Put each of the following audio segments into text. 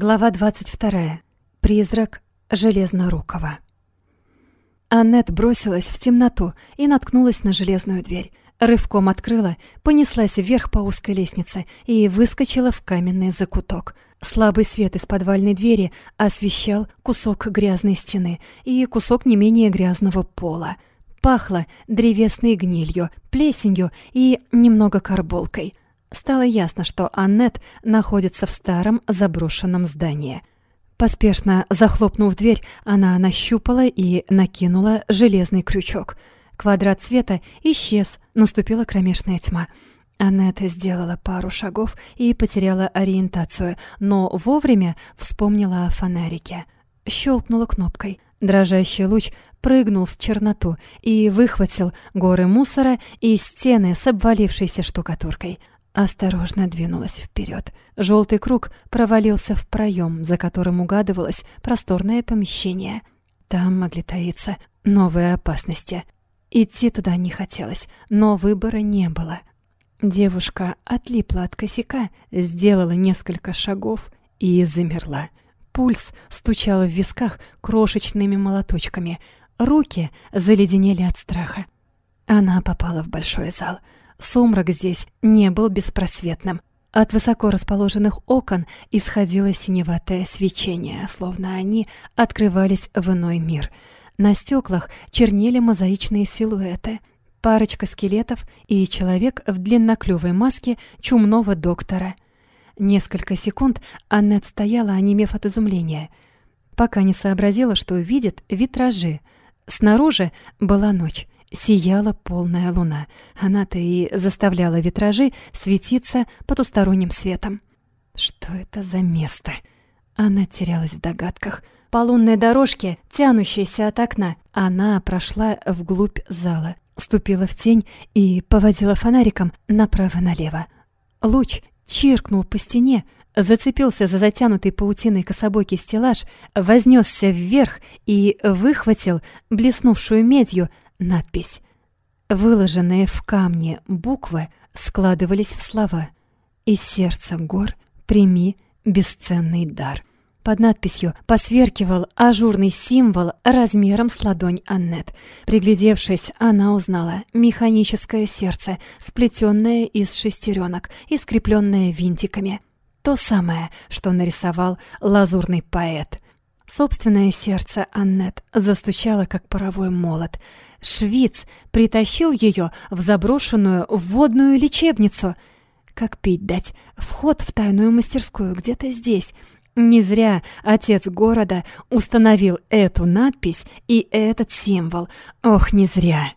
Глава 22. Призрак Железнорукова. Аннет бросилась в темноту и наткнулась на железную дверь. Рывком открыла, понеслась вверх по узкой лестнице и выскочила в каменный закуток. Слабый свет из подвальной двери освещал кусок грязной стены и кусок не менее грязного пола. Пахло древесной гнилью, плесенью и немного карболкой — Стало ясно, что Аннет находится в старом заброшенном здании. Поспешно захлопнув дверь, она нащупала и накинула железный крючок. Квадрат света исчез, наступила кромешная тьма. Аннет сделала пару шагов и потеряла ориентацию, но вовремя вспомнила о фонарике. Щелкнула кнопкой. Дрожащий луч прыгнул в черноту и выхватил горы мусора и стены с обвалившейся штукатуркой. Осторожно двинулась вперед. Желтый круг провалился в проем, за которым угадывалось просторное помещение. Там могли таиться новые опасности. Идти туда не хотелось, но выбора не было. Девушка отлипла от косяка, сделала несколько шагов и замерла. Пульс стучал в висках крошечными молоточками. Руки заледенели от страха. Она попала в большой зал — Сумрак здесь не был беспросветным. От высоко расположенных окон исходило синеватое свечение, словно они открывались в иной мир. На стеклах чернели мозаичные силуэты. Парочка скелетов и человек в длинноклювой маске чумного доктора. Несколько секунд Аннет стояла, онемев от изумления, пока не сообразила, что видит витражи. Снаружи была ночь сияла полная луна. Она-то и заставляла витражи светиться потусторонним светом. Что это за место? Она терялась в догадках. По лунной дорожке, тянущейся от окна, она прошла вглубь зала, ступила в тень и поводила фонариком направо-налево. Луч чиркнул по стене, зацепился за затянутый паутиной кособокий стеллаж, вознесся вверх и выхватил блеснувшую медью надпись. Выложенные в камне буквы складывались в слова «Из сердца гор прими бесценный дар». Под надписью посверкивал ажурный символ размером с ладонь Аннет. Приглядевшись, она узнала механическое сердце, сплетенное из шестеренок и скрепленное винтиками. То самое, что нарисовал лазурный поэт. Собственное сердце Аннет застучало, как паровой молот — Швиц притащил ее в заброшенную водную лечебницу. Как пить дать? Вход в тайную мастерскую где-то здесь. Не зря отец города установил эту надпись и этот символ. Ох, не зря.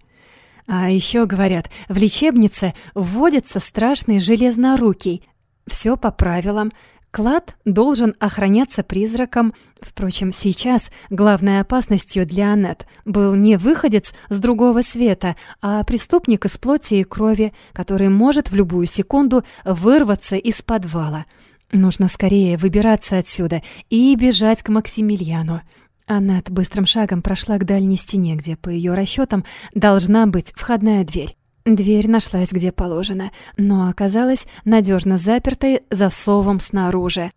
А еще говорят, в лечебнице вводится страшный железнорукий. Все по правилам. Клад должен охраняться призраком. Впрочем, сейчас главной опасностью для Аннет был не выходец с другого света, а преступник из плоти и крови, который может в любую секунду вырваться из подвала. Нужно скорее выбираться отсюда и бежать к Максимилиану. Аннет быстрым шагом прошла к дальней стене, где, по ее расчетам, должна быть входная дверь. Дверь нашлась где положено, но оказалась надежно запертой засовом снаружи.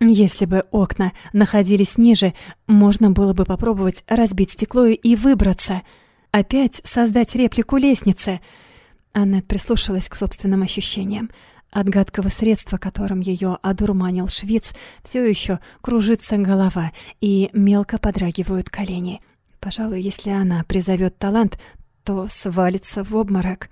Если бы окна находились ниже, можно было бы попробовать разбить стекло и выбраться. Опять создать реплику лестницы. Аннет прислушалась к собственным ощущениям. От гадкого средства, которым ее одурманил швиц, все еще кружится голова и мелко подрагивают колени. Пожалуй, если она призовет талант, то свалится в обморок.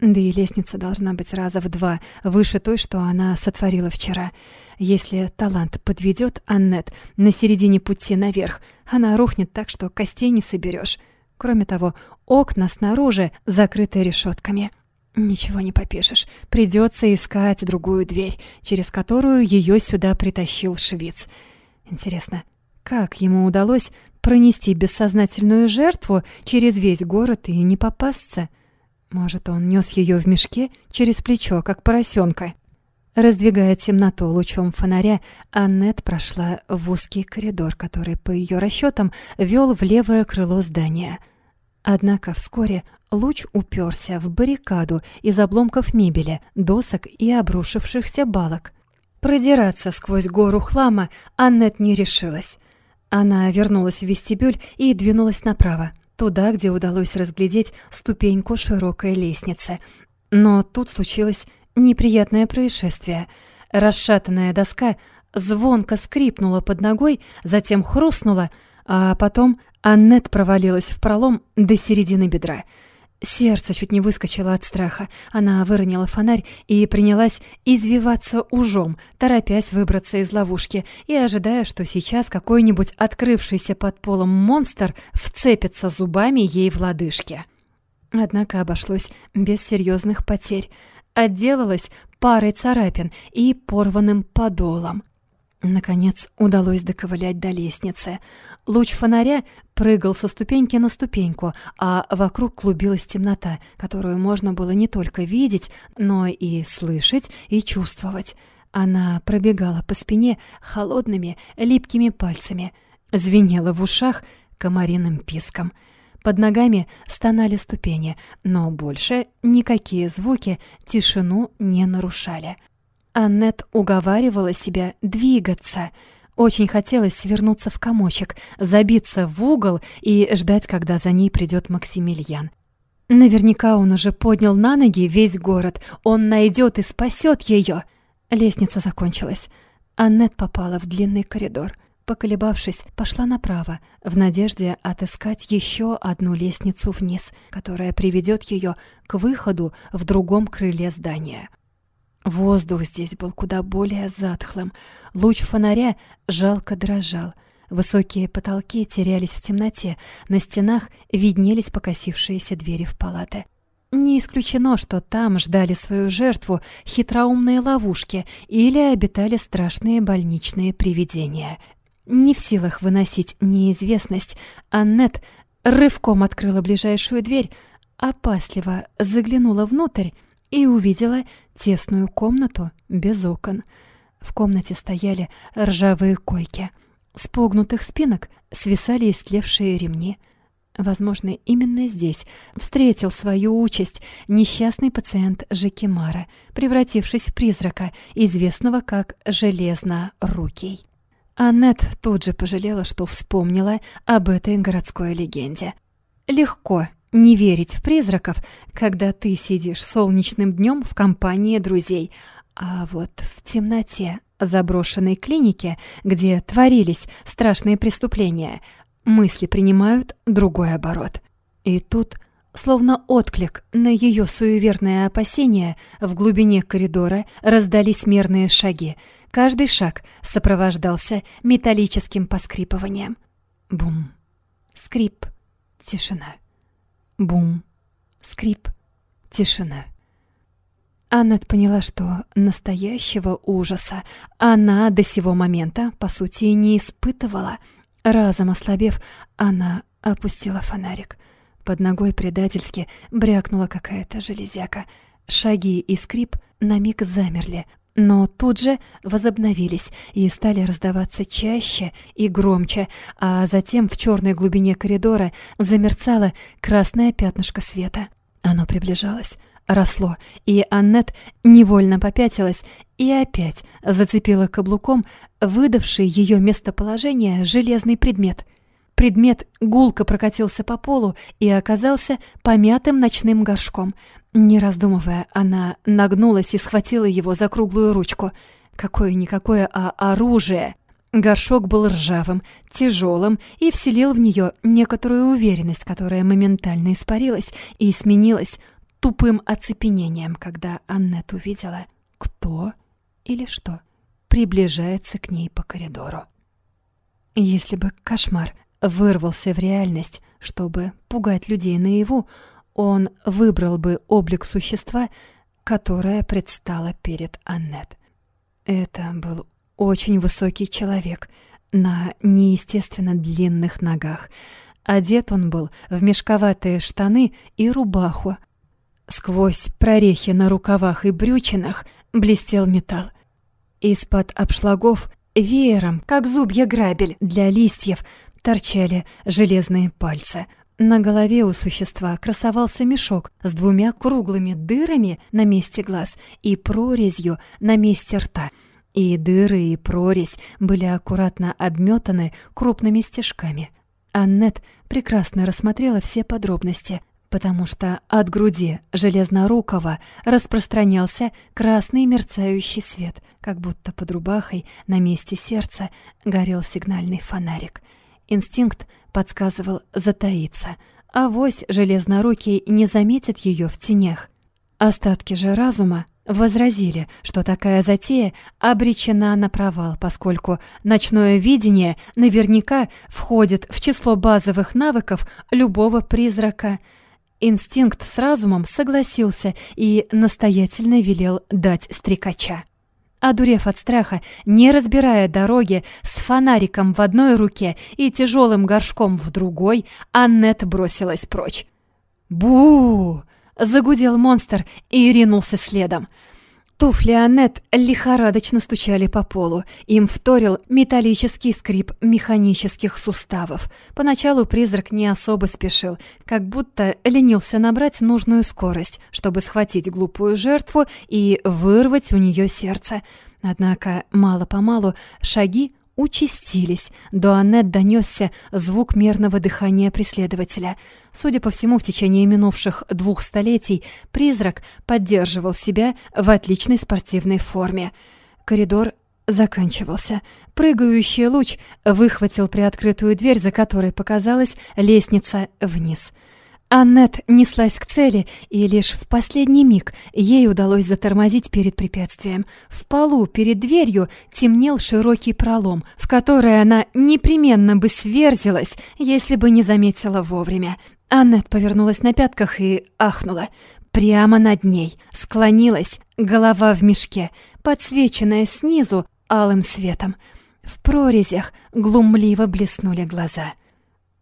Да и лестница должна быть раза в два выше той, что она сотворила вчера. Если талант подведет Аннет на середине пути наверх, она рухнет так, что костей не соберешь. Кроме того, окна снаружи закрыты решетками. Ничего не попишешь. Придется искать другую дверь, через которую ее сюда притащил швец. Интересно, как ему удалось пронести бессознательную жертву через весь город и не попасться? Может, он нес ее в мешке через плечо, как поросенка? Раздвигая темноту лучом фонаря, Аннет прошла в узкий коридор, который, по ее расчетам, вел в левое крыло здания. Однако вскоре луч уперся в баррикаду из обломков мебели, досок и обрушившихся балок. Продираться сквозь гору хлама Аннет не решилась. Она вернулась в вестибюль и двинулась направо, туда, где удалось разглядеть ступеньку широкой лестницы. Но тут случилось неприятное происшествие. Расшатанная доска звонко скрипнула под ногой, затем хрустнула, а потом Аннет провалилась в пролом до середины бедра — Сердце чуть не выскочило от страха. Она выронила фонарь и принялась извиваться ужом, торопясь выбраться из ловушки и ожидая, что сейчас какой-нибудь открывшийся под полом монстр вцепится зубами ей в лодыжки. Однако обошлось без серьезных потерь. Отделалась парой царапин и порванным подолом. Наконец удалось доковылять до лестницы. Луч фонаря прыгал со ступеньки на ступеньку, а вокруг клубилась темнота, которую можно было не только видеть, но и слышать и чувствовать. Она пробегала по спине холодными, липкими пальцами, звенела в ушах комариным писком. Под ногами стонали ступени, но больше никакие звуки тишину не нарушали. Аннет уговаривала себя двигаться. Очень хотелось свернуться в комочек, забиться в угол и ждать, когда за ней придет Максимилиан. Наверняка он уже поднял на ноги весь город. Он найдет и спасет ее. Лестница закончилась. Аннет попала в длинный коридор. Поколебавшись, пошла направо, в надежде отыскать еще одну лестницу вниз, которая приведет ее к выходу в другом крыле здания. Воздух здесь был куда более затхлым. Луч фонаря жалко дрожал. Высокие потолки терялись в темноте, на стенах виднелись покосившиеся двери в палаты. Не исключено, что там ждали свою жертву хитроумные ловушки или обитали страшные больничные привидения. Не в силах выносить неизвестность, Аннет рывком открыла ближайшую дверь, опасливо заглянула внутрь и увидела тесную комнату без окон. В комнате стояли ржавые койки. С погнутых спинок свисали истлевшие ремни. Возможно, именно здесь встретил свою участь несчастный пациент Жекимара, превратившись в призрака, известного как Железнорукий. Аннет тут же пожалела, что вспомнила об этой городской легенде. Легко не верить в призраков, когда ты сидишь солнечным днем в компании друзей, а вот в темноте заброшенной клиники, где творились страшные преступления, мысли принимают другой оборот. И тут, словно отклик на ее суеверное опасение, в глубине коридора раздались мерные шаги. Каждый шаг сопровождался металлическим поскрипыванием. Бум. Скрип. Тишина. Бум. Скрип. Тишина. Аннет поняла, что настоящего ужаса она до сего момента, по сути, не испытывала. Разом ослабев, она опустила фонарик. Под ногой предательски брякнула какая-то железяка. Шаги и скрип на миг замерли, но тут же возобновились и стали раздаваться чаще и громче, а затем в черной глубине коридора замерцало красное пятнышко света. Оно приближалось, росло, и Аннет невольно попятилась и опять зацепила каблуком выдавший ее местоположение железный предмет. Предмет гулко прокатился по полу и оказался помятым ночным горшком — не раздумывая, она нагнулась и схватила его за круглую ручку. Какое-никакое, а оружие. Горшок был ржавым, тяжелым и вселил в нее некоторую уверенность, которая моментально испарилась и сменилась тупым оцепенением, когда Аннет увидела, кто или что приближается к ней по коридору. Если бы кошмар вырвался в реальность, чтобы пугать людей наяву, он выбрал бы облик существа, которое предстало перед Аннет. Это был очень высокий человек на неестественно длинных ногах. Одет он был в мешковатые штаны и рубаху. Сквозь прорехи на рукавах и брючинах блестел металл. Из-под обшлагов веером, как зубья грабель для листьев, торчали железные пальцы — на голове у существа красовался мешок с двумя круглыми дырами на месте глаз и прорезью на месте рта. И дыры, и прорезь были аккуратно обметаны крупными стежками. Аннет прекрасно рассмотрела все подробности, потому что от груди железнорукого распространялся красный мерцающий свет, как будто под рубахой на месте сердца горел сигнальный фонарик. Инстинкт подсказывал затаиться, а вось железнорукий не заметит ее в тенях. Остатки же разума возразили, что такая затея обречена на провал, поскольку ночное видение наверняка входит в число базовых навыков любого призрака. Инстинкт с разумом согласился и настоятельно велел дать стрекача. Одурев от страха, не разбирая дороги, с фонариком в одной руке и тяжелым горшком в другой, Аннет бросилась прочь. бу Загудел монстр и ринулся следом. Туфли Аннет лихорадочно стучали по полу. Им вторил металлический скрип механических суставов. Поначалу призрак не особо спешил, как будто ленился набрать нужную скорость, чтобы схватить глупую жертву и вырвать у нее сердце. Однако мало-помалу шаги участились. До Аннет донесся звук мерного дыхания преследователя. Судя по всему, в течение минувших двух столетий призрак поддерживал себя в отличной спортивной форме. Коридор заканчивался. Прыгающий луч выхватил приоткрытую дверь, за которой показалась лестница вниз — Аннет неслась к цели, и лишь в последний миг ей удалось затормозить перед препятствием. В полу перед дверью темнел широкий пролом, в который она непременно бы сверзилась, если бы не заметила вовремя. Аннет повернулась на пятках и ахнула. Прямо над ней склонилась голова в мешке, подсвеченная снизу алым светом. В прорезях глумливо блеснули глаза —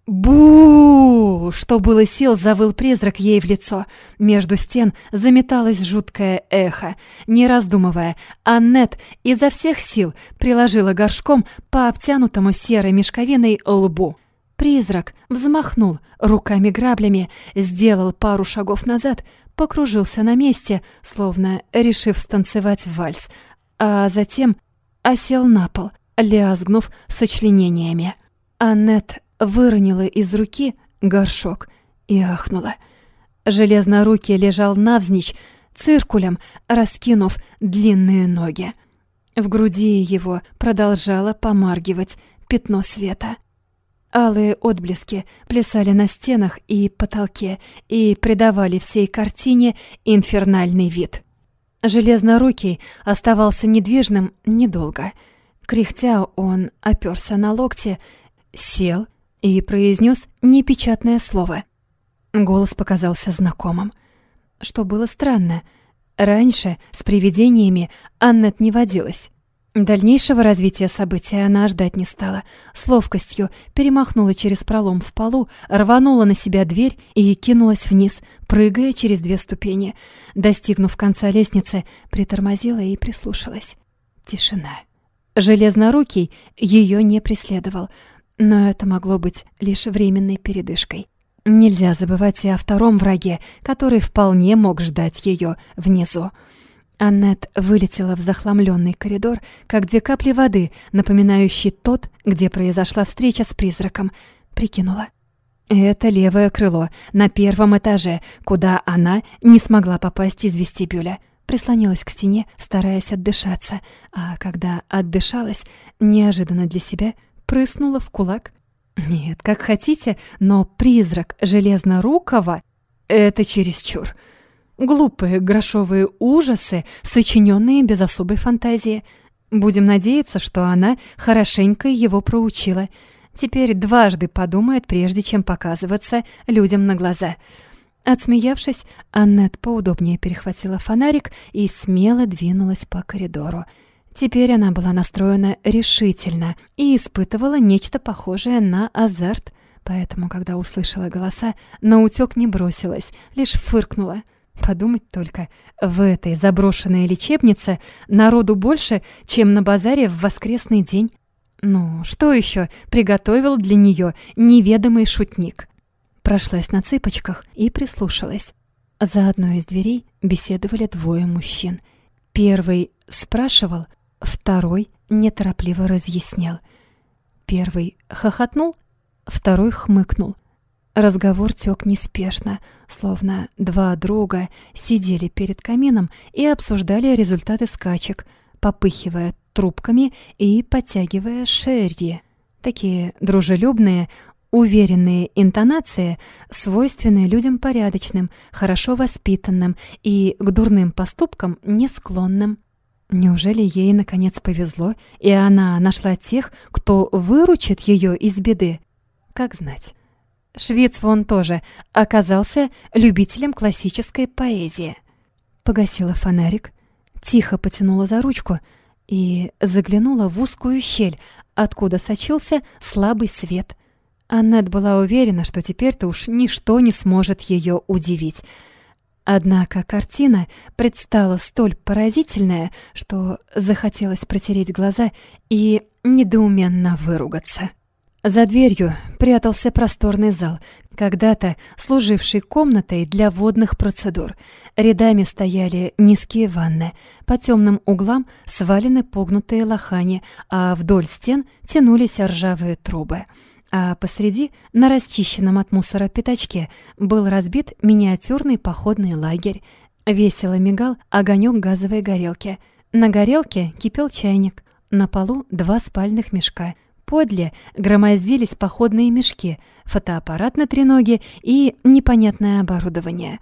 бу Что было сил, завыл призрак ей в лицо. Между стен заметалось жуткое эхо. Не раздумывая, Аннет изо всех сил приложила горшком по обтянутому серой мешковиной лбу. Призрак взмахнул руками-граблями, сделал пару шагов назад, покружился на месте, словно решив станцевать вальс, а затем осел на пол, лязгнув сочленениями. Аннет выронила из руки горшок и ахнула. Железнорукий лежал навзничь, циркулем раскинув длинные ноги. В груди его продолжало помаргивать пятно света. Алые отблески плясали на стенах и потолке и придавали всей картине инфернальный вид. Железнорукий оставался недвижным недолго. Кряхтя он оперся на локте, сел и произнес непечатное слово. Голос показался знакомым. Что было странно. Раньше с привидениями Аннет не водилась. Дальнейшего развития событий она ждать не стала. С ловкостью перемахнула через пролом в полу, рванула на себя дверь и кинулась вниз, прыгая через две ступени. Достигнув конца лестницы, притормозила и прислушалась. Тишина. Железнорукий ее не преследовал, но это могло быть лишь временной передышкой. Нельзя забывать и о втором враге, который вполне мог ждать ее внизу. Аннет вылетела в захламленный коридор, как две капли воды, напоминающие тот, где произошла встреча с призраком. Прикинула. Это левое крыло на первом этаже, куда она не смогла попасть из вестибюля. Прислонилась к стене, стараясь отдышаться, а когда отдышалась, неожиданно для себя — прыснула в кулак. Нет, как хотите, но призрак Железнорукова — это чересчур. Глупые грошовые ужасы, сочиненные без особой фантазии. Будем надеяться, что она хорошенько его проучила. Теперь дважды подумает, прежде чем показываться людям на глаза. Отсмеявшись, Аннет поудобнее перехватила фонарик и смело двинулась по коридору. Теперь она была настроена решительно и испытывала нечто похожее на азарт, поэтому, когда услышала голоса, на утёк не бросилась, лишь фыркнула. Подумать только, в этой заброшенной лечебнице народу больше, чем на базаре в воскресный день. Ну, что ещё приготовил для неё неведомый шутник? Прошлась на цыпочках и прислушалась. За одной из дверей беседовали двое мужчин. Первый спрашивал, Второй неторопливо разъяснял. Первый хохотнул, второй хмыкнул. Разговор тёк неспешно, словно два друга сидели перед камином и обсуждали результаты скачек, попыхивая трубками и подтягивая шерри. Такие дружелюбные, уверенные интонации, свойственные людям порядочным, хорошо воспитанным и к дурным поступкам не склонным. Неужели ей наконец повезло, и она нашла тех, кто выручит ее из беды? Как знать. Швец вон тоже оказался любителем классической поэзии. Погасила фонарик, тихо потянула за ручку и заглянула в узкую щель, откуда сочился слабый свет. Аннет была уверена, что теперь-то уж ничто не сможет ее удивить — Однако картина предстала столь поразительная, что захотелось протереть глаза и недоуменно выругаться. За дверью прятался просторный зал, когда-то служивший комнатой для водных процедур. Рядами стояли низкие ванны, по темным углам свалены погнутые лохани, а вдоль стен тянулись ржавые трубы — а посреди, на расчищенном от мусора пятачке, был разбит миниатюрный походный лагерь. Весело мигал огонек газовой горелки. На горелке кипел чайник. На полу два спальных мешка. Подле громоздились походные мешки, фотоаппарат на треноге и непонятное оборудование.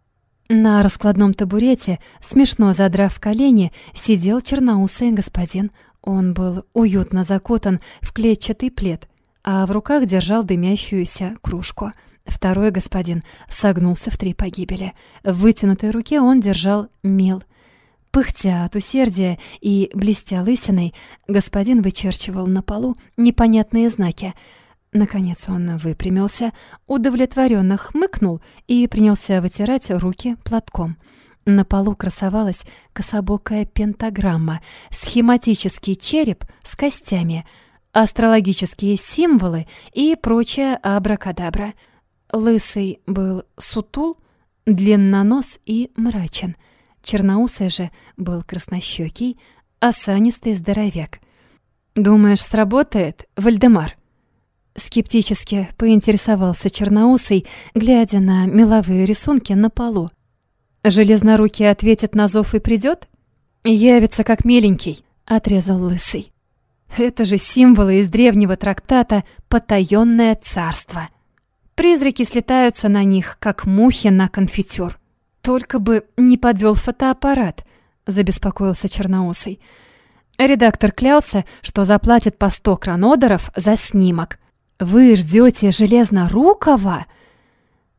На раскладном табурете, смешно задрав колени, сидел черноусый господин. Он был уютно закутан в клетчатый плед — а в руках держал дымящуюся кружку. Второй господин согнулся в три погибели. В вытянутой руке он держал мел. Пыхтя от усердия и блестя лысиной, господин вычерчивал на полу непонятные знаки. Наконец он выпрямился, удовлетворенно хмыкнул и принялся вытирать руки платком. На полу красовалась кособокая пентаграмма, схематический череп с костями — астрологические символы и прочая абракадабра. Лысый был сутул, длиннонос и мрачен. Черноусый же был краснощёкий, осанистый здоровяк. «Думаешь, сработает, Вальдемар?» Скептически поинтересовался Черноусый, глядя на меловые рисунки на полу. «Железнорукий ответит на зов и придёт?» «Явится как миленький», — отрезал Лысый. Это же символы из древнего трактата «Потаённое царство». Призраки слетаются на них, как мухи на конфитюр. Только бы не подвел фотоаппарат, забеспокоился Черноусый. Редактор клялся, что заплатит по сто кранодеров за снимок. «Вы ждете Железнорукова?»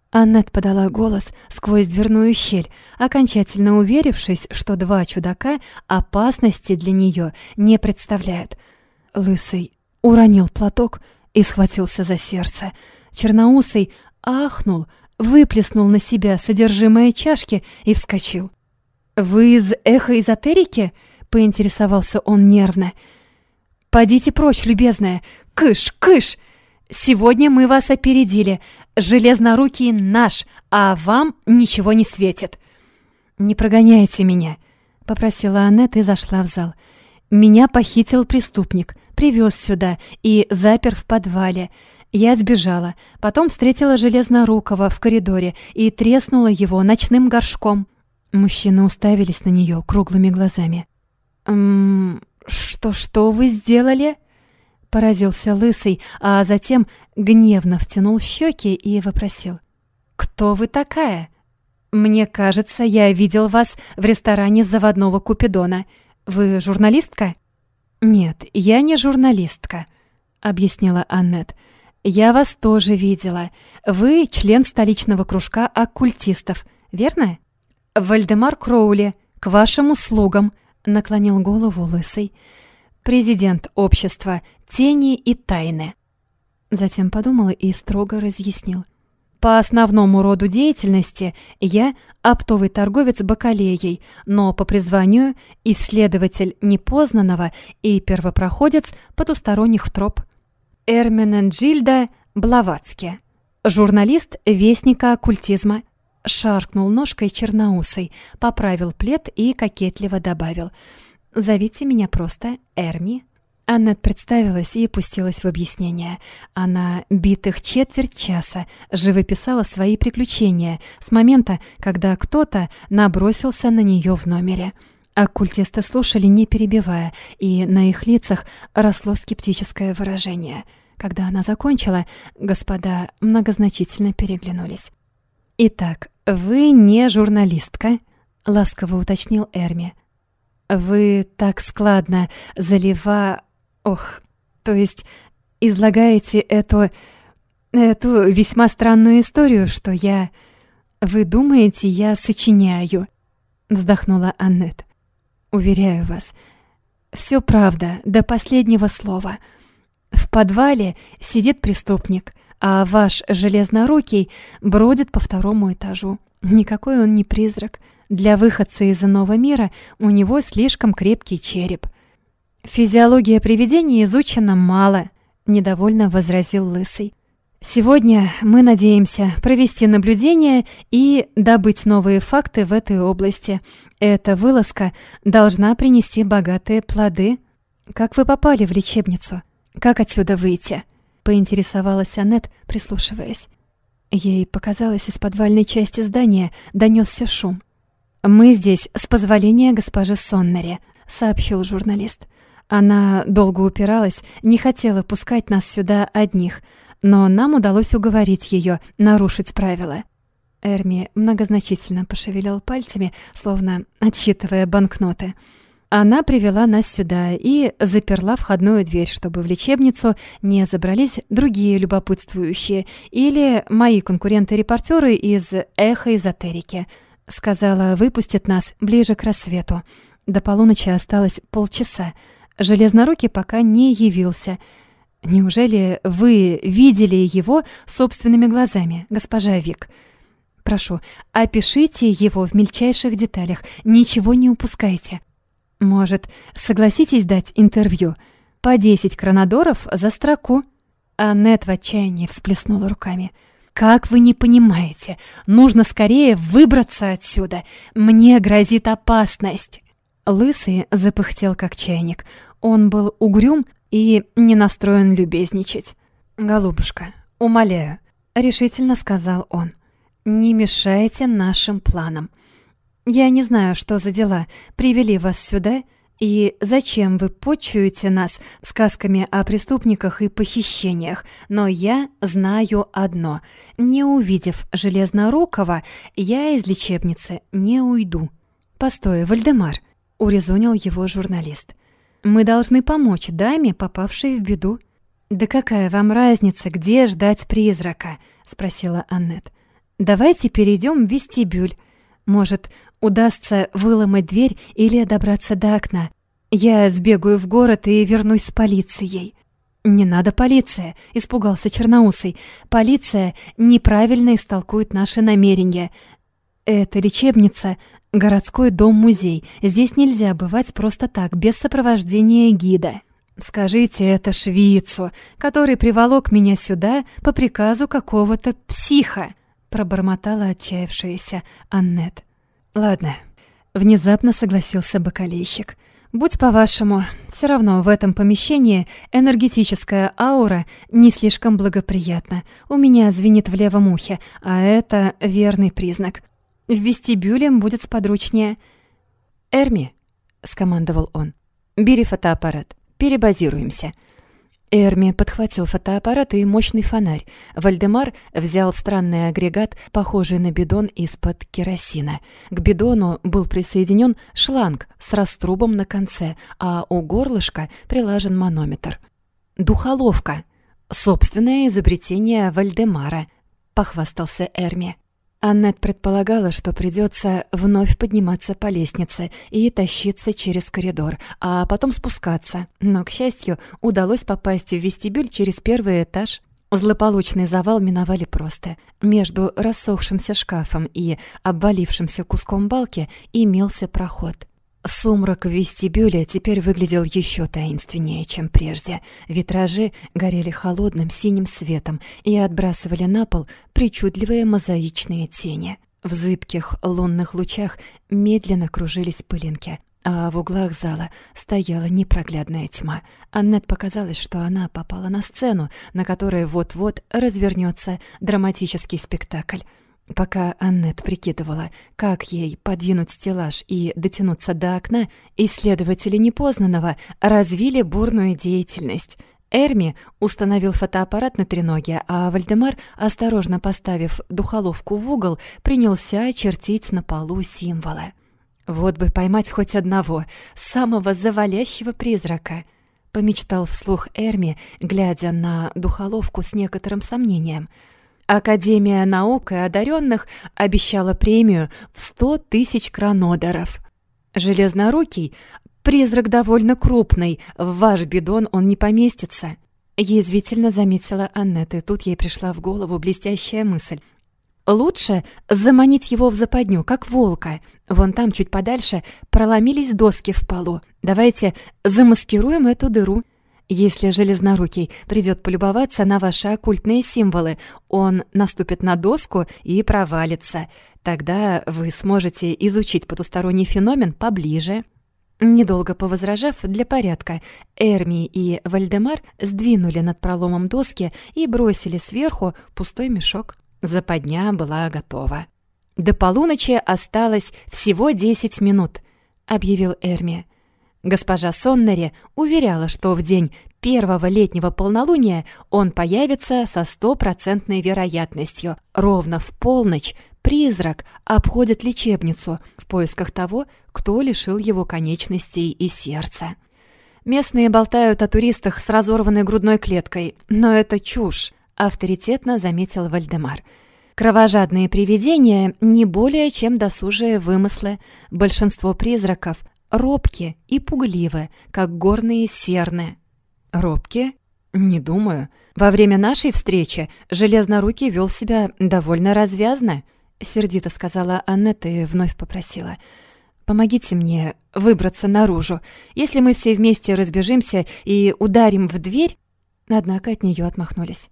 Аннет подала голос сквозь дверную щель, окончательно уверившись, что два чудака опасности для нее не представляют — Лысый уронил платок и схватился за сердце. Черноусый ахнул, выплеснул на себя содержимое чашки и вскочил. «Вы из эхоэзотерики?» — поинтересовался он нервно. «Подите прочь, любезная! Кыш, кыш! Сегодня мы вас опередили. Железнорукий наш, а вам ничего не светит». «Не прогоняйте меня», — попросила Аннет и зашла в зал. «Меня похитил преступник привез сюда и запер в подвале. Я сбежала, потом встретила Железнорукова в коридоре и треснула его ночным горшком. Мужчины уставились на нее круглыми глазами. «Ммм, что-что вы сделали?» Поразился Лысый, а затем гневно втянул щеки и вопросил. «Кто вы такая?» «Мне кажется, я видел вас в ресторане заводного Купидона. Вы журналистка?» «Нет, я не журналистка», — объяснила Аннет. «Я вас тоже видела. Вы член столичного кружка оккультистов, верно?» «Вальдемар Кроули, к вашим услугам», — наклонил голову лысый. «Президент общества «Тени и тайны». Затем подумала и строго разъяснил. По основному роду деятельности я оптовый торговец бакалеей, но по призванию исследователь непознанного и первопроходец потусторонних троп. Эрмененджильда Блаватски. Журналист Вестника оккультизма. Шаркнул ножкой черноусой, поправил плед и кокетливо добавил. Зовите меня просто Эрми». Аннет представилась и пустилась в объяснение. Она битых четверть часа живописала свои приключения с момента, когда кто-то набросился на нее в номере. Оккультисты слушали, не перебивая, и на их лицах росло скептическое выражение. Когда она закончила, господа многозначительно переглянулись. «Итак, вы не журналистка?» — ласково уточнил Эрми. «Вы так складно залива... Ох, то есть излагаете эту... эту весьма странную историю, что я... Вы думаете, я сочиняю?» — вздохнула Аннет. «Уверяю вас, все правда, до последнего слова. В подвале сидит преступник, а ваш железнорукий бродит по второму этажу. Никакой он не призрак. Для выходца из иного мира у него слишком крепкий череп. Физиология привидений изучена мало, недовольно возразил лысый. Сегодня мы надеемся провести наблюдение и добыть новые факты в этой области. Эта вылазка должна принести богатые плоды. Как вы попали в лечебницу? Как отсюда выйти? поинтересовалась Аннет, прислушиваясь. Ей показалось, из подвальной части здания донесся шум. «Мы здесь с позволения госпожи Соннери», — сообщил журналист. Она долго упиралась, не хотела пускать нас сюда одних, но нам удалось уговорить ее нарушить правила. Эрми многозначительно пошевелил пальцами, словно отсчитывая банкноты. Она привела нас сюда и заперла входную дверь, чтобы в лечебницу не забрались другие любопытствующие или мои конкуренты-репортеры из «Эхо-эзотерики». Сказала, выпустит нас ближе к рассвету. До полуночи осталось полчаса. Железнорукий пока не явился. Неужели вы видели его собственными глазами, госпожа Вик? Прошу, опишите его в мельчайших деталях, ничего не упускайте. Может, согласитесь дать интервью? По 10 кранадоров за строку. Аннет в отчаянии всплеснула руками. «Как вы не понимаете? Нужно скорее выбраться отсюда. Мне грозит опасность». Лысый запыхтел как чайник. Он был угрюм и не настроен любезничать. «Голубушка, умоляю», — решительно сказал он, — «не мешайте нашим планам. Я не знаю, что за дела привели вас сюда, и зачем вы почуете нас сказками о преступниках и похищениях, но я знаю одно. Не увидев Железнорукова, я из лечебницы не уйду. «Постой, Вальдемар», — урезонил его журналист. «Мы должны помочь даме, попавшей в беду». «Да какая вам разница, где ждать призрака?» — спросила Аннет. «Давайте перейдем в вестибюль. Может, удастся выломать дверь или добраться до окна. Я сбегаю в город и вернусь с полицией. Не надо полиция, испугался Черноусый. Полиция неправильно истолкует наши намерения. Это лечебница, городской дом-музей. Здесь нельзя бывать просто так, без сопровождения гида. Скажите это швейцу, который приволок меня сюда по приказу какого-то психа, пробормотала отчаявшаяся Аннет. «Ладно», — внезапно согласился бакалейщик. «Будь по-вашему, все равно в этом помещении энергетическая аура не слишком благоприятна. У меня звенит в левом ухе, а это верный признак. В вестибюле будет сподручнее». «Эрми», — скомандовал он, — «бери фотоаппарат, перебазируемся». Эрми подхватил фотоаппарат и мощный фонарь. Вальдемар взял странный агрегат, похожий на бидон из-под керосина. К бидону был присоединен шланг с раструбом на конце, а у горлышка прилажен манометр. «Духоловка! Собственное изобретение Вальдемара», — похвастался Эрми. Аннет предполагала, что придется вновь подниматься по лестнице и тащиться через коридор, а потом спускаться. Но, к счастью, удалось попасть в вестибюль через первый этаж. Злополучный завал миновали просто. Между рассохшимся шкафом и обвалившимся куском балки имелся проход. Сумрак в вестибюле теперь выглядел еще таинственнее, чем прежде. Витражи горели холодным синим светом и отбрасывали на пол причудливые мозаичные тени. В зыбких лунных лучах медленно кружились пылинки, а в углах зала стояла непроглядная тьма. Аннет показалось, что она попала на сцену, на которой вот-вот развернется драматический спектакль. Пока Аннет прикидывала, как ей подвинуть стеллаж и дотянуться до окна, исследователи непознанного развили бурную деятельность. Эрми установил фотоаппарат на треноге, а Вальдемар, осторожно поставив духоловку в угол, принялся чертить на полу символы. «Вот бы поймать хоть одного, самого завалящего призрака», — помечтал вслух Эрми, глядя на духоловку с некоторым сомнением — Академия наук и одаренных обещала премию в сто тысяч кранодеров. Железнорукий — призрак довольно крупный, в ваш бидон он не поместится. Язвительно заметила Аннета, и тут ей пришла в голову блестящая мысль. Лучше заманить его в западню, как волка. Вон там, чуть подальше, проломились доски в полу. Давайте замаскируем эту дыру. Если Железнорукий придет полюбоваться на ваши оккультные символы, он наступит на доску и провалится. Тогда вы сможете изучить потусторонний феномен поближе». Недолго повозражав для порядка, Эрми и Вальдемар сдвинули над проломом доски и бросили сверху пустой мешок. Западня была готова. «До полуночи осталось всего десять минут», — объявил Эрми. Госпожа Соннери уверяла, что в день первого летнего полнолуния он появится со стопроцентной вероятностью. Ровно в полночь призрак обходит лечебницу в поисках того, кто лишил его конечностей и сердца. Местные болтают о туристах с разорванной грудной клеткой, но это чушь, авторитетно заметил Вальдемар. Кровожадные привидения не более чем досужие вымыслы. Большинство призраков робки и пугливы, как горные серны. Робки? Не думаю. Во время нашей встречи Железнорукий вел себя довольно развязно, сердито сказала Аннетта и вновь попросила. Помогите мне выбраться наружу. Если мы все вместе разбежимся и ударим в дверь... Однако от нее отмахнулись.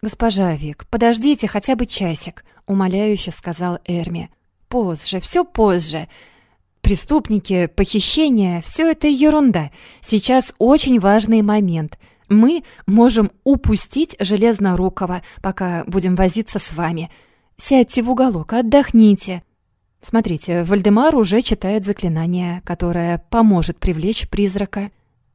«Госпожа Вик, подождите хотя бы часик», — умоляюще сказал Эрми. «Позже, все позже. Преступники, похищения — все это ерунда. Сейчас очень важный момент. Мы можем упустить Железнорукова, пока будем возиться с вами. Сядьте в уголок, отдохните. Смотрите, Вальдемар уже читает заклинание, которое поможет привлечь призрака.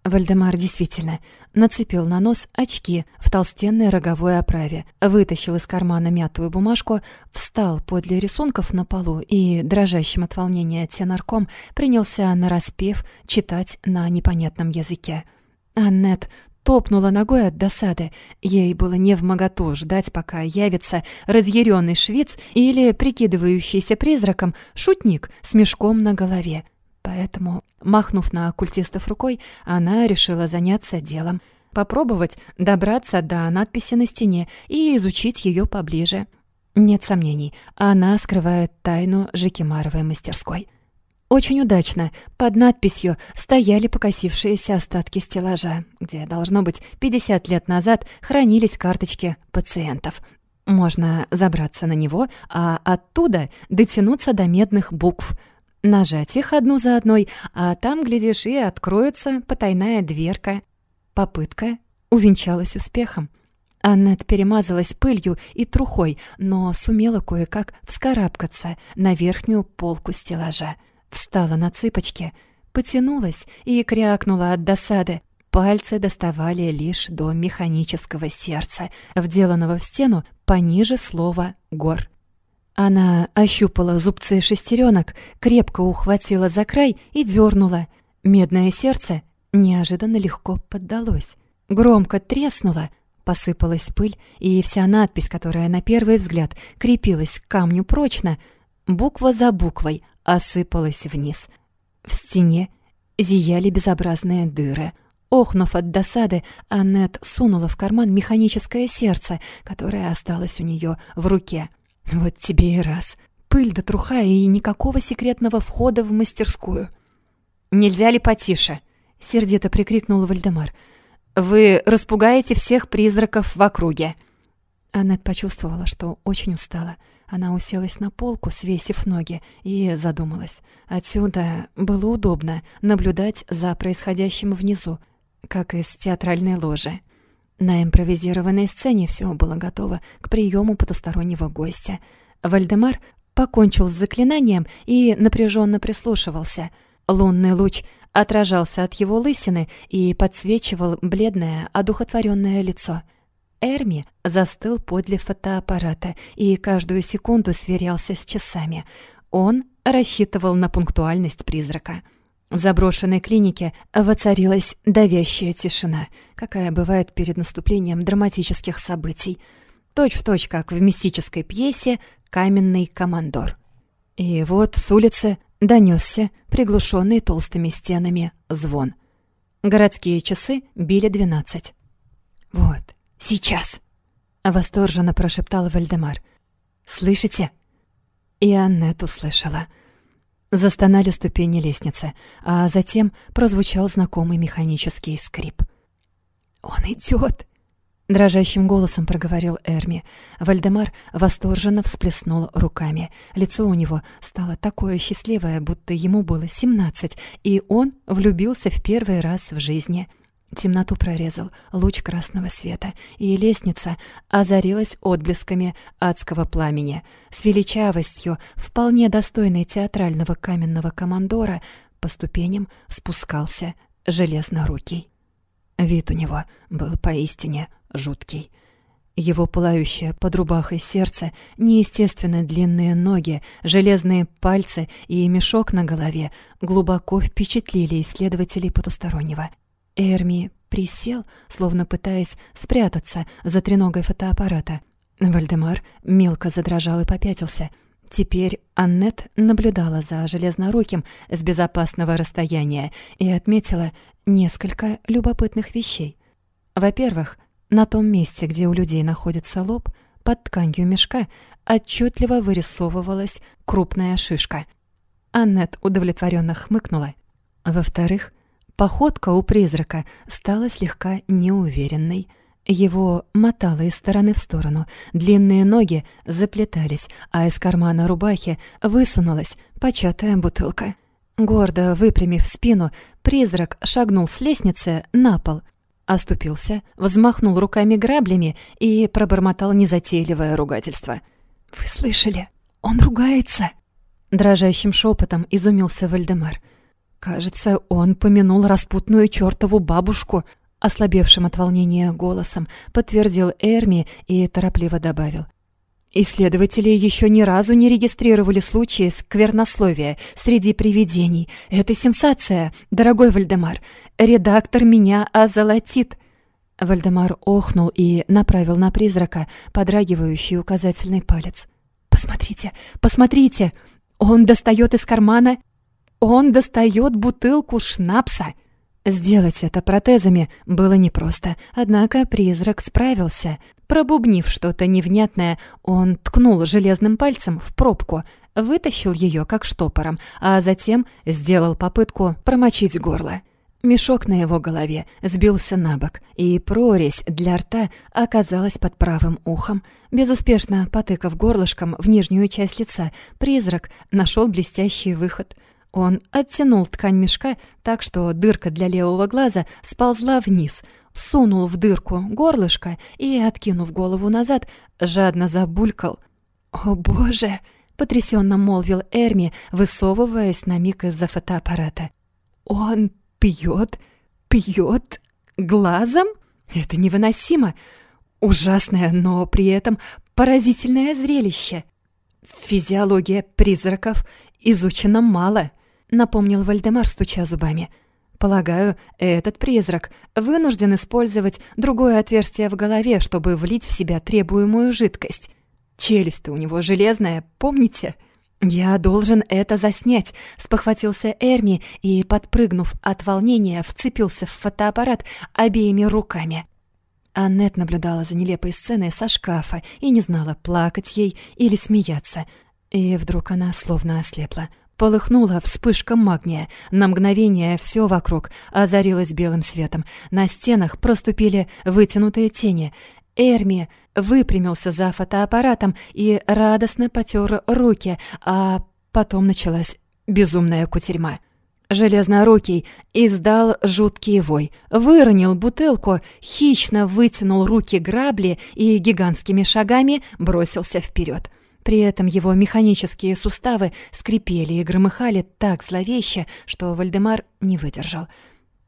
Вальдемар действительно нацепил на нос очки в толстенной роговой оправе, вытащил из кармана мятую бумажку, встал подле рисунков на полу и, дрожащим от волнения тенарком, принялся нараспев читать на непонятном языке. Аннет топнула ногой от досады. Ей было не в моготу ждать, пока явится разъяренный швец или прикидывающийся призраком шутник с мешком на голове. Поэтому, махнув на оккультистов рукой, она решила заняться делом. Попробовать добраться до надписи на стене и изучить ее поближе. Нет сомнений, она скрывает тайну Жекимаровой мастерской. Очень удачно под надписью стояли покосившиеся остатки стеллажа, где, должно быть, 50 лет назад хранились карточки пациентов. Можно забраться на него, а оттуда дотянуться до медных букв — Нажать их одну за одной, а там, глядишь, и откроется потайная дверка. Попытка увенчалась успехом. Аннет перемазалась пылью и трухой, но сумела кое-как вскарабкаться на верхнюю полку стеллажа. Встала на цыпочки, потянулась и крякнула от досады. Пальцы доставали лишь до механического сердца, вделанного в стену пониже слова «гор». Она ощупала зубцы шестеренок, крепко ухватила за край и дернула. Медное сердце неожиданно легко поддалось. Громко треснуло, посыпалась пыль, и вся надпись, которая на первый взгляд крепилась к камню прочно, буква за буквой осыпалась вниз. В стене зияли безобразные дыры. Охнув от досады, Аннет сунула в карман механическое сердце, которое осталось у нее в руке. Вот тебе и раз. Пыль да труха и никакого секретного входа в мастерскую. «Нельзя ли потише?» — сердито прикрикнул Вальдемар. «Вы распугаете всех призраков в округе». Аннет почувствовала, что очень устала. Она уселась на полку, свесив ноги, и задумалась. Отсюда было удобно наблюдать за происходящим внизу, как из театральной ложи. На импровизированной сцене все было готово к приему потустороннего гостя. Вальдемар покончил с заклинанием и напряженно прислушивался. Лунный луч отражался от его лысины и подсвечивал бледное, одухотворенное лицо. Эрми застыл подле фотоаппарата и каждую секунду сверялся с часами. Он рассчитывал на пунктуальность призрака. В заброшенной клинике воцарилась давящая тишина, какая бывает перед наступлением драматических событий. Точь в точь, как в мистической пьесе «Каменный командор». И вот с улицы донесся приглушенный толстыми стенами звон. Городские часы били двенадцать. «Вот, сейчас!» — восторженно прошептал Вальдемар. «Слышите?» И Аннет услышала — Застонали ступени лестницы, а затем прозвучал знакомый механический скрип. «Он идёт!» — дрожащим голосом проговорил Эрми. Вальдемар восторженно всплеснул руками. Лицо у него стало такое счастливое, будто ему было семнадцать, и он влюбился в первый раз в жизни — Темноту прорезал луч красного света, и лестница озарилась отблесками адского пламени. С величавостью, вполне достойной театрального каменного командора, по ступеням спускался железнорукий. Вид у него был поистине жуткий. Его пылающее под рубахой сердце, неестественно длинные ноги, железные пальцы и мешок на голове глубоко впечатлили исследователей потустороннего — Эрми присел, словно пытаясь спрятаться за треногой фотоаппарата. Вальдемар мелко задрожал и попятился. Теперь Аннет наблюдала за железноруким с безопасного расстояния и отметила несколько любопытных вещей. Во-первых, на том месте, где у людей находится лоб, под тканью мешка отчетливо вырисовывалась крупная шишка. Аннет удовлетворенно хмыкнула. Во-вторых, Походка у призрака стала слегка неуверенной. Его мотало из стороны в сторону, длинные ноги заплетались, а из кармана рубахи высунулась початая бутылка. Гордо выпрямив спину, призрак шагнул с лестницы на пол, оступился, взмахнул руками граблями и пробормотал незатейливое ругательство. «Вы слышали? Он ругается!» Дрожащим шепотом изумился Вальдемар — Кажется, он помянул распутную чертову бабушку, ослабевшим от волнения голосом, подтвердил Эрми и торопливо добавил. Исследователи еще ни разу не регистрировали случаи сквернословия среди привидений. Это сенсация, дорогой Вальдемар. Редактор меня озолотит. Вальдемар охнул и направил на призрака подрагивающий указательный палец. «Посмотрите, посмотрите! Он достает из кармана он достает бутылку шнапса. Сделать это протезами было непросто, однако призрак справился. Пробубнив что-то невнятное, он ткнул железным пальцем в пробку, вытащил ее как штопором, а затем сделал попытку промочить горло. Мешок на его голове сбился на бок, и прорезь для рта оказалась под правым ухом. Безуспешно потыкав горлышком в нижнюю часть лица, призрак нашел блестящий выход — он оттянул ткань мешка так, что дырка для левого глаза сползла вниз, сунул в дырку горлышко и, откинув голову назад, жадно забулькал. «О, боже!» — потрясенно молвил Эрми, высовываясь на миг из-за фотоаппарата. «Он пьет, пьет глазом? Это невыносимо! Ужасное, но при этом поразительное зрелище!» Физиология призраков изучена мало напомнил Вальдемар, стуча зубами. Полагаю, этот призрак вынужден использовать другое отверстие в голове, чтобы влить в себя требуемую жидкость. Челюсть-то у него железная, помните? Я должен это заснять, спохватился Эрми и, подпрыгнув от волнения, вцепился в фотоаппарат обеими руками. Аннет наблюдала за нелепой сценой со шкафа и не знала, плакать ей или смеяться. И вдруг она словно ослепла. Полыхнула вспышка магния. На мгновение все вокруг озарилось белым светом. На стенах проступили вытянутые тени. Эрми выпрямился за фотоаппаратом и радостно потер руки, а потом началась безумная кутерьма. Железнорукий издал жуткий вой, выронил бутылку, хищно вытянул руки грабли и гигантскими шагами бросился вперед. При этом его механические суставы скрипели и громыхали так зловеще, что Вальдемар не выдержал.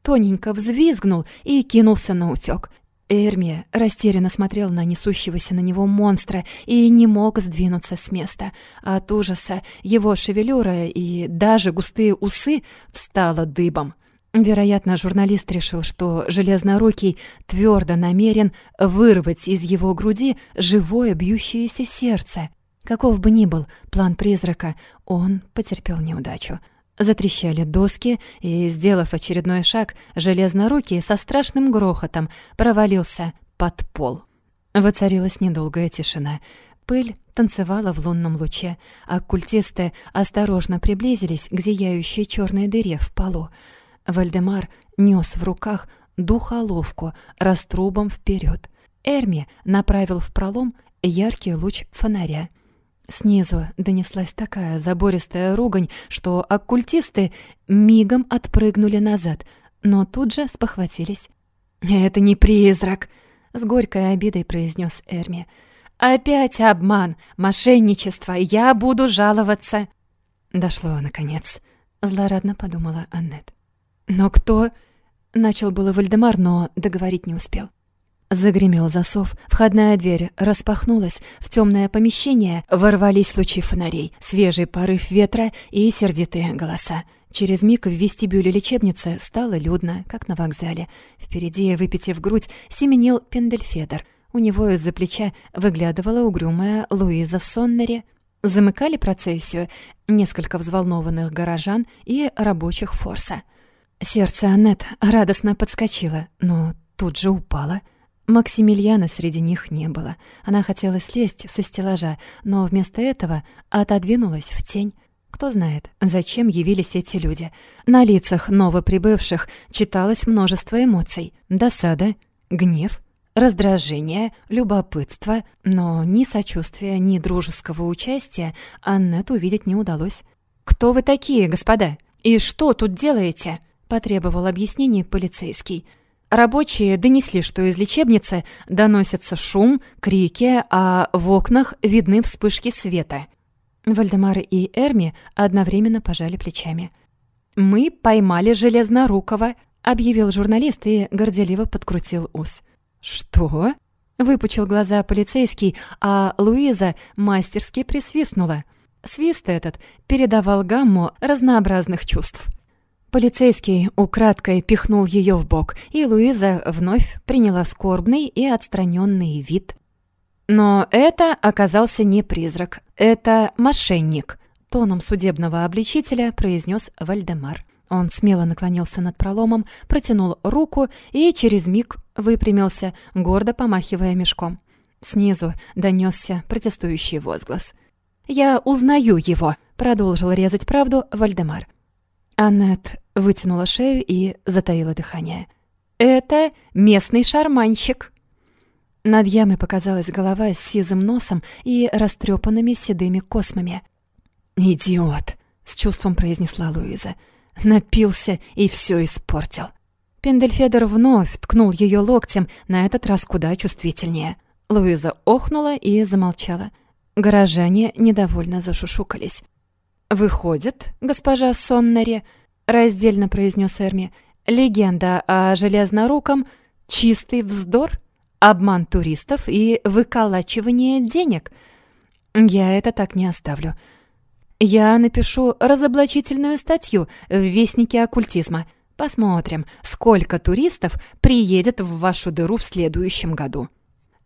Тоненько взвизгнул и кинулся на утёк. Эрми растерянно смотрел на несущегося на него монстра и не мог сдвинуться с места. От ужаса его шевелюра и даже густые усы встала дыбом. Вероятно, журналист решил, что Железнорукий твердо намерен вырвать из его груди живое бьющееся сердце. Каков бы ни был план призрака, он потерпел неудачу. Затрещали доски, и, сделав очередной шаг, железнорукий со страшным грохотом провалился под пол. Воцарилась недолгая тишина. Пыль танцевала в лунном луче, а культисты осторожно приблизились к зияющей черной дыре в полу. Вальдемар нес в руках духоловку раструбом вперед. Эрми направил в пролом яркий луч фонаря — Снизу донеслась такая забористая ругань, что оккультисты мигом отпрыгнули назад, но тут же спохватились. «Это не призрак!» — с горькой обидой произнес Эрми. «Опять обман, мошенничество, я буду жаловаться!» Дошло, наконец, — злорадно подумала Аннет. «Но кто?» — начал было Вальдемар, но договорить не успел. Загремел засов, входная дверь распахнулась, в темное помещение ворвались лучи фонарей, свежий порыв ветра и сердитые голоса. Через миг в вестибюле лечебницы стало людно, как на вокзале. Впереди, выпитив грудь, семенил Пендельфедер. У него из-за плеча выглядывала угрюмая Луиза Соннери. Замыкали процессию несколько взволнованных горожан и рабочих форса. Сердце Аннет радостно подскочило, но тут же упало — Максимилиана среди них не было. Она хотела слезть со стеллажа, но вместо этого отодвинулась в тень. Кто знает, зачем явились эти люди. На лицах новоприбывших читалось множество эмоций. Досада, гнев, раздражение, любопытство, но ни сочувствия, ни дружеского участия Аннет увидеть не удалось. «Кто вы такие, господа? И что тут делаете?» — потребовал объяснений полицейский — Рабочие донесли, что из лечебницы доносится шум, крики, а в окнах видны вспышки света. Вальдемар и Эрми одновременно пожали плечами. «Мы поймали Железнорукова», — объявил журналист и горделиво подкрутил ус. «Что?» — выпучил глаза полицейский, а Луиза мастерски присвистнула. Свист этот передавал гамму разнообразных чувств. Полицейский украдкой пихнул ее в бок, и Луиза вновь приняла скорбный и отстраненный вид. Но это оказался не призрак, это мошенник, тоном судебного обличителя произнес Вальдемар. Он смело наклонился над проломом, протянул руку и через миг выпрямился, гордо помахивая мешком. Снизу донесся протестующий возглас. «Я узнаю его», — продолжил резать правду Вальдемар. Аннет вытянула шею и затаила дыхание. «Это местный шарманщик!» Над ямой показалась голова с сизым носом и растрепанными седыми космами. «Идиот!» — с чувством произнесла Луиза. «Напился и все испортил». Пендельфедер вновь ткнул ее локтем, на этот раз куда чувствительнее. Луиза охнула и замолчала. Горожане недовольно зашушукались. «Выходит, госпожа Соннери», — раздельно произнес Эрми, «легенда о железноруком — чистый вздор, обман туристов и выколачивание денег. Я это так не оставлю. Я напишу разоблачительную статью в Вестнике оккультизма. Посмотрим, сколько туристов приедет в вашу дыру в следующем году.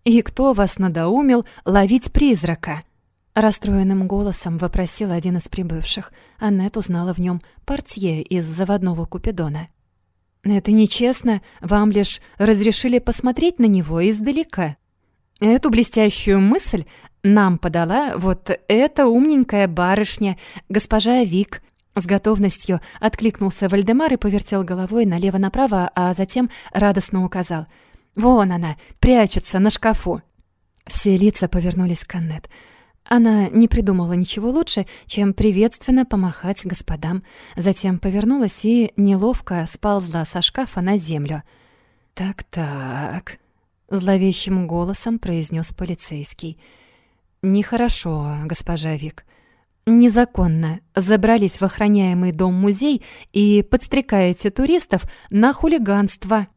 И кто вас надоумил ловить призрака?» Расстроенным голосом вопросил один из прибывших. Аннет узнала в нем портье из заводного Купидона. «Это нечестно, вам лишь разрешили посмотреть на него издалека. Эту блестящую мысль нам подала вот эта умненькая барышня, госпожа Вик». С готовностью откликнулся Вальдемар и повертел головой налево-направо, а затем радостно указал. Вон она, прячется на шкафу». Все лица повернулись к Аннет. Она не придумала ничего лучше, чем приветственно помахать господам. Затем повернулась и неловко сползла со шкафа на землю. «Так-так», — зловещим голосом произнес полицейский. «Нехорошо, госпожа Вик. Незаконно забрались в охраняемый дом-музей и подстрекаете туристов на хулиганство».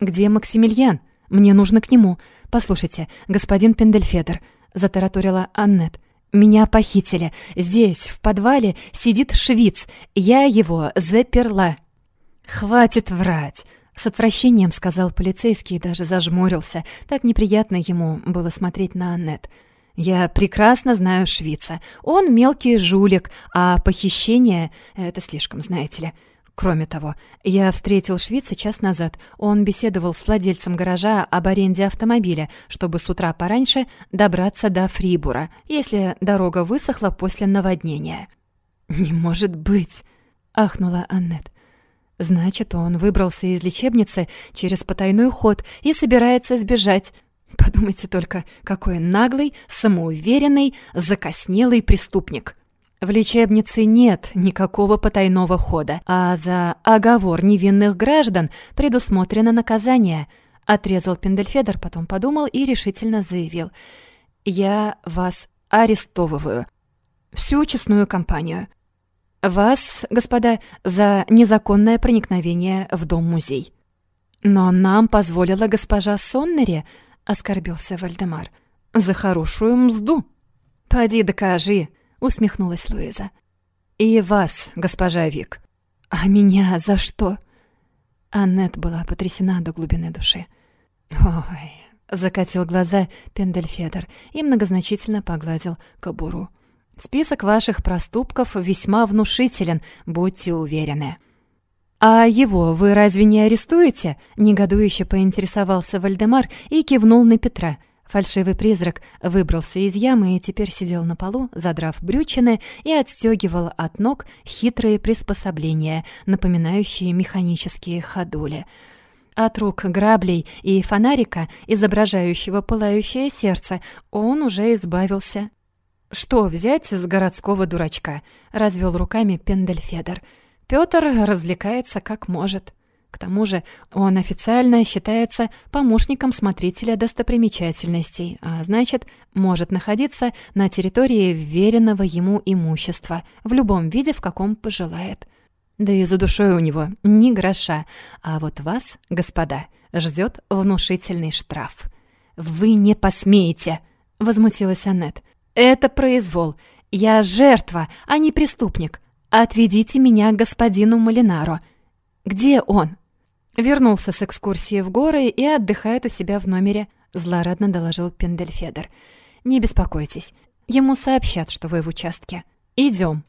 «Где Максимилиан? Мне нужно к нему. Послушайте, господин Пендельфедер», — затараторила Аннет. «Меня похитили. Здесь, в подвале, сидит швиц. Я его заперла». «Хватит врать!» С отвращением сказал полицейский и даже зажмурился. Так неприятно ему было смотреть на Аннет. «Я прекрасно знаю швица. Он мелкий жулик, а похищение — это слишком, знаете ли. Кроме того, я встретил швейца час назад. Он беседовал с владельцем гаража об аренде автомобиля, чтобы с утра пораньше добраться до Фрибура, если дорога высохла после наводнения. «Не может быть!» — ахнула Аннет. «Значит, он выбрался из лечебницы через потайной ход и собирается сбежать. Подумайте только, какой наглый, самоуверенный, закоснелый преступник!» В лечебнице нет никакого потайного хода, а за оговор невинных граждан предусмотрено наказание, отрезал Пендельфедер, потом подумал и решительно заявил: "Я вас арестовываю. Всю честную компанию. Вас, господа, за незаконное проникновение в дом-музей". «Но нам позволила госпожа Соннери», — оскорбился Вальдемар. «За хорошую мзду». «Поди докажи», усмехнулась Луиза. «И вас, госпожа Вик». «А меня за что?» Аннет была потрясена до глубины души. «Ой», — закатил глаза Пендельфедер и многозначительно погладил кобуру. «Список ваших проступков весьма внушителен, будьте уверены». «А его вы разве не арестуете?» — негодующе поинтересовался Вальдемар и кивнул на Петра — Фальшивый призрак выбрался из ямы и теперь сидел на полу, задрав брючины, и отстегивал от ног хитрые приспособления, напоминающие механические ходули. От рук граблей и фонарика, изображающего пылающее сердце, он уже избавился. «Что взять с городского дурачка?» — развел руками Пендельфедер. «Пётр развлекается как может». К тому же он официально считается помощником смотрителя достопримечательностей, а значит, может находиться на территории веренного ему имущества в любом виде, в каком пожелает. Да и за душой у него ни гроша, а вот вас, господа, ждет внушительный штраф. «Вы не посмеете!» — возмутилась Аннет. «Это произвол. Я жертва, а не преступник. Отведите меня к господину Малинаро. Где он?» Вернулся с экскурсии в горы и отдыхает у себя в номере, злорадно доложил Пендельфедер. Не беспокойтесь, ему сообщат, что вы в участке. Идем.